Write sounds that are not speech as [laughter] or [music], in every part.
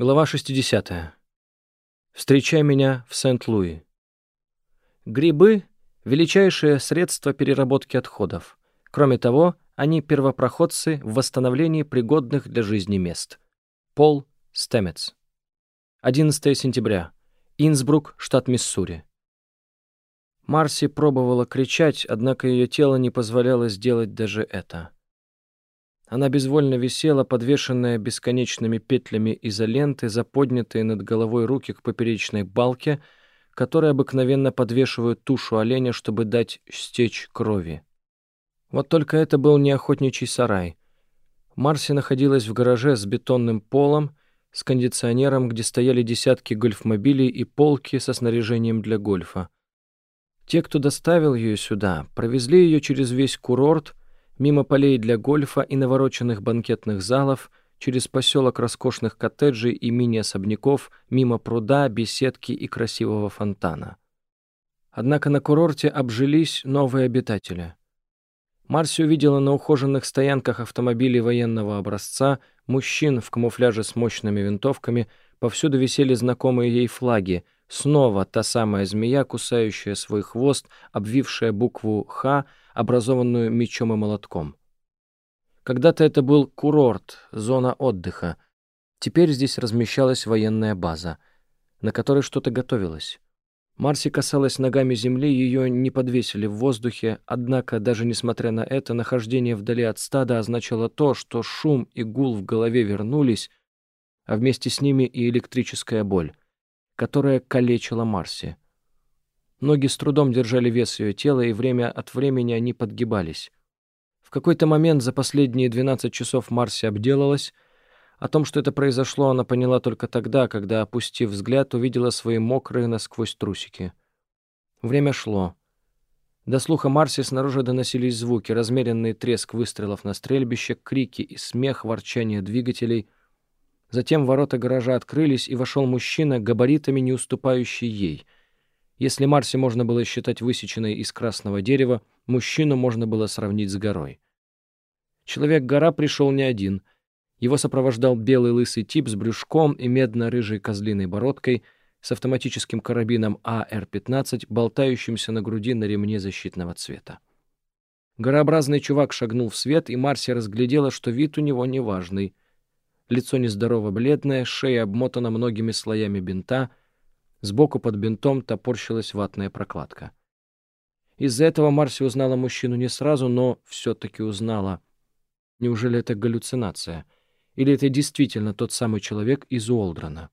Глава 60. Встречай меня в Сент-Луи. Грибы — величайшее средство переработки отходов. Кроме того, они первопроходцы в восстановлении пригодных для жизни мест. Пол Стемец. 11 сентября. Инсбрук, штат Миссури. Марси пробовала кричать, однако ее тело не позволяло сделать даже это. Она безвольно висела, подвешенная бесконечными петлями изоленты, за поднятые над головой руки к поперечной балке, которые обыкновенно подвешивают тушу оленя, чтобы дать стечь крови. Вот только это был не охотничий сарай. Марси находилась в гараже с бетонным полом, с кондиционером, где стояли десятки гольфмобилей и полки со снаряжением для гольфа. Те, кто доставил ее сюда, провезли ее через весь курорт, мимо полей для гольфа и навороченных банкетных залов, через поселок роскошных коттеджей и мини-особняков, мимо пруда, беседки и красивого фонтана. Однако на курорте обжились новые обитатели. Марси увидела на ухоженных стоянках автомобилей военного образца мужчин в камуфляже с мощными винтовками, повсюду висели знакомые ей флаги, снова та самая змея, кусающая свой хвост, обвившая букву «Х», образованную мечом и молотком. Когда-то это был курорт, зона отдыха. Теперь здесь размещалась военная база, на которой что-то готовилось. Марси касалась ногами земли, ее не подвесили в воздухе, однако, даже несмотря на это, нахождение вдали от стада означало то, что шум и гул в голове вернулись, а вместе с ними и электрическая боль, которая калечила Марси. Ноги с трудом держали вес ее тела, и время от времени они подгибались. В какой-то момент за последние 12 часов Марси обделалась. О том, что это произошло, она поняла только тогда, когда, опустив взгляд, увидела свои мокрые насквозь трусики. Время шло. До слуха Марси снаружи доносились звуки, размеренный треск выстрелов на стрельбище, крики и смех, ворчание двигателей. Затем ворота гаража открылись, и вошел мужчина, габаритами не уступающий ей — если Марси можно было считать высеченной из красного дерева, мужчину можно было сравнить с горой. Человек-гора пришел не один. Его сопровождал белый лысый тип с брюшком и медно-рыжей козлиной бородкой с автоматическим карабином АР-15, болтающимся на груди на ремне защитного цвета. Горообразный чувак шагнул в свет, и Марси разглядела, что вид у него неважный. Лицо нездорово бледное, шея обмотана многими слоями бинта — Сбоку под бинтом топорщилась ватная прокладка. Из-за этого Марси узнала мужчину не сразу, но все-таки узнала. Неужели это галлюцинация? Или это действительно тот самый человек из Уолдрона,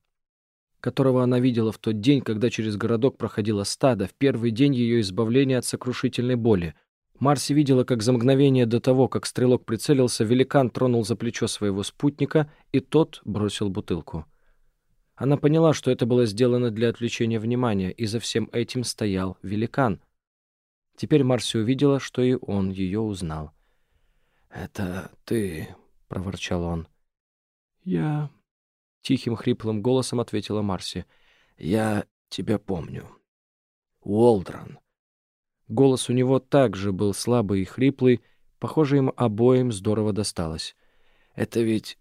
которого она видела в тот день, когда через городок проходило стадо, в первый день ее избавления от сокрушительной боли? Марси видела, как за мгновение до того, как стрелок прицелился, великан тронул за плечо своего спутника, и тот бросил бутылку. Она поняла, что это было сделано для отвлечения внимания, и за всем этим стоял великан. Теперь Марси увидела, что и он ее узнал. «Это ты», — проворчал он. «Я...» — тихим хриплым голосом ответила Марси. «Я тебя помню. Уолдрон». Голос у него также был слабый и хриплый, похоже, им обоим здорово досталось. «Это ведь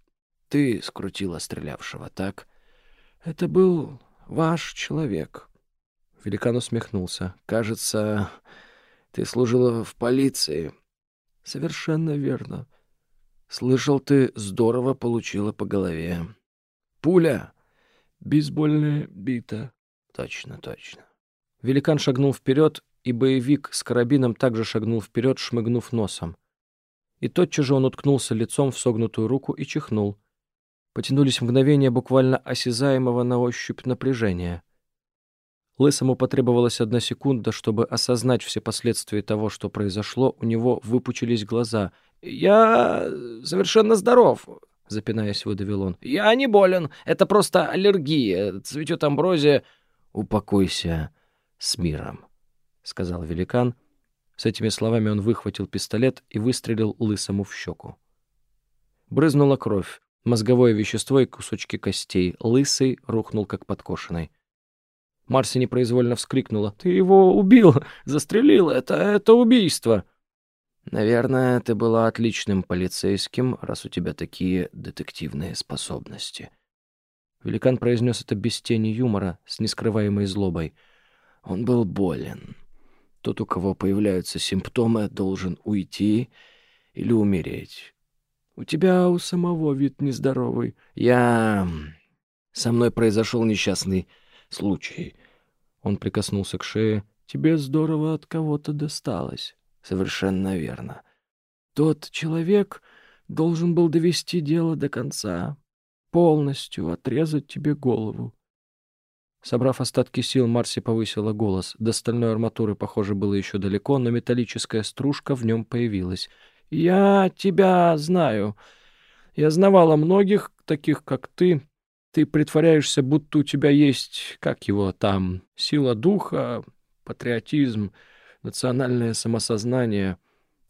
ты скрутила стрелявшего, так?» «Это был ваш человек». Великан усмехнулся. «Кажется, ты служила в полиции». «Совершенно верно. Слышал, ты здорово получила по голове. Пуля. Бейсбольная бита». «Точно, точно». Великан шагнул вперед, и боевик с карабином также шагнул вперед, шмыгнув носом. И тотчас же он уткнулся лицом в согнутую руку и чихнул. Потянулись мгновения буквально осязаемого на ощупь напряжения. Лысому потребовалась одна секунда, чтобы осознать все последствия того, что произошло. У него выпучились глаза. «Я совершенно здоров», — запинаясь, выдавил он. «Я не болен. Это просто аллергия. Цветет амброзия». «Упокойся с миром», — сказал великан. С этими словами он выхватил пистолет и выстрелил лысому в щеку. Брызнула кровь мозговое вещество и кусочки костей. Лысый рухнул, как подкошенный. Марси непроизвольно вскрикнула. «Ты его убил! [laughs] Застрелил! Это, это убийство!» «Наверное, ты была отличным полицейским, раз у тебя такие детективные способности». Великан произнес это без тени юмора, с нескрываемой злобой. Он был болен. Тот, у кого появляются симптомы, должен уйти или умереть. У тебя у самого вид нездоровый. Я... Со мной произошел несчастный случай. Он прикоснулся к шее. Тебе здорово от кого-то досталось. Совершенно верно. Тот человек должен был довести дело до конца, полностью отрезать тебе голову. Собрав остатки сил, Марси повысила голос. До стальной арматуры, похоже, было еще далеко, но металлическая стружка в нем появилась. «Я тебя знаю. Я знавала многих, таких как ты. Ты притворяешься, будто у тебя есть, как его там, сила духа, патриотизм, национальное самосознание.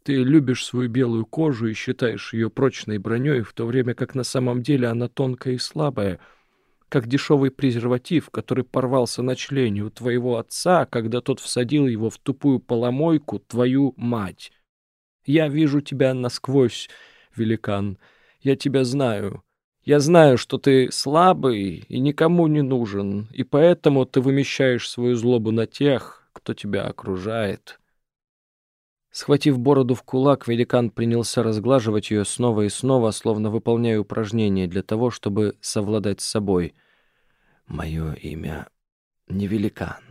Ты любишь свою белую кожу и считаешь ее прочной броней, в то время как на самом деле она тонкая и слабая, как дешевый презерватив, который порвался на члене у твоего отца, когда тот всадил его в тупую поломойку, твою мать. Я вижу тебя насквозь, великан. Я тебя знаю. Я знаю, что ты слабый и никому не нужен, и поэтому ты вымещаешь свою злобу на тех, кто тебя окружает». Схватив бороду в кулак, великан принялся разглаживать ее снова и снова, словно выполняя упражнения для того, чтобы совладать с собой. «Мое имя не великан.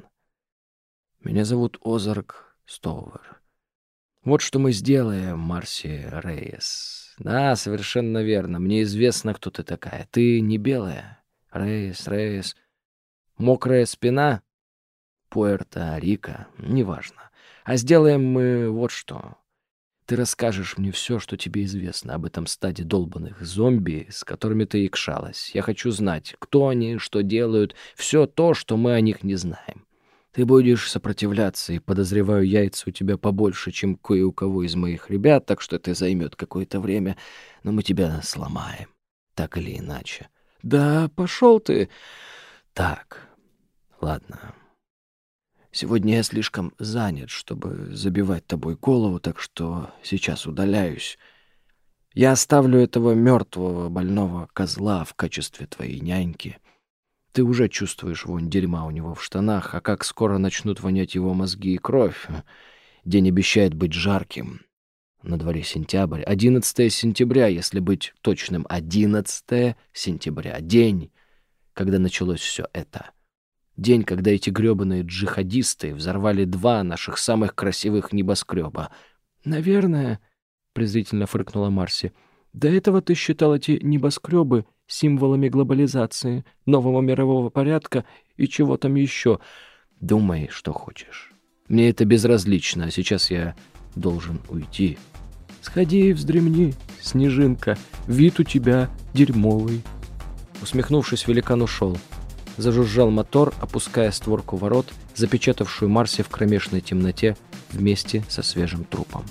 Меня зовут Озарк Стоувер. Вот что мы сделаем, Марси Рейес. Да, совершенно верно. Мне известно, кто ты такая. Ты не белая. Рейес, Рейес. Мокрая спина? Пуэрто-Рико. Неважно. А сделаем мы вот что. Ты расскажешь мне все, что тебе известно об этом стаде долбанных зомби, с которыми ты икшалась. Я хочу знать, кто они, что делают, все то, что мы о них не знаем. Ты будешь сопротивляться, и, подозреваю, яйца у тебя побольше, чем кое у кого из моих ребят, так что это займет какое-то время, но мы тебя сломаем, так или иначе. Да, пошел ты. Так, ладно. Сегодня я слишком занят, чтобы забивать тобой голову, так что сейчас удаляюсь. Я оставлю этого мертвого больного козла в качестве твоей няньки — ты уже чувствуешь вонь дерьма у него в штанах, а как скоро начнут вонять его мозги и кровь. [laughs] День обещает быть жарким. На дворе сентябрь. 11 сентября, если быть точным. 11 сентября. День, когда началось все это. День, когда эти грёбаные джихадисты взорвали два наших самых красивых небоскреба. «Наверное», — презрительно фыркнула Марси, — «до этого ты считал эти небоскребы символами глобализации, нового мирового порядка и чего там еще. Думай, что хочешь. Мне это безразлично, а сейчас я должен уйти. Сходи и вздремни, снежинка, вид у тебя дерьмовый. Усмехнувшись, великан ушел. Зажужжал мотор, опуская створку ворот, запечатавшую Марси в кромешной темноте вместе со свежим трупом.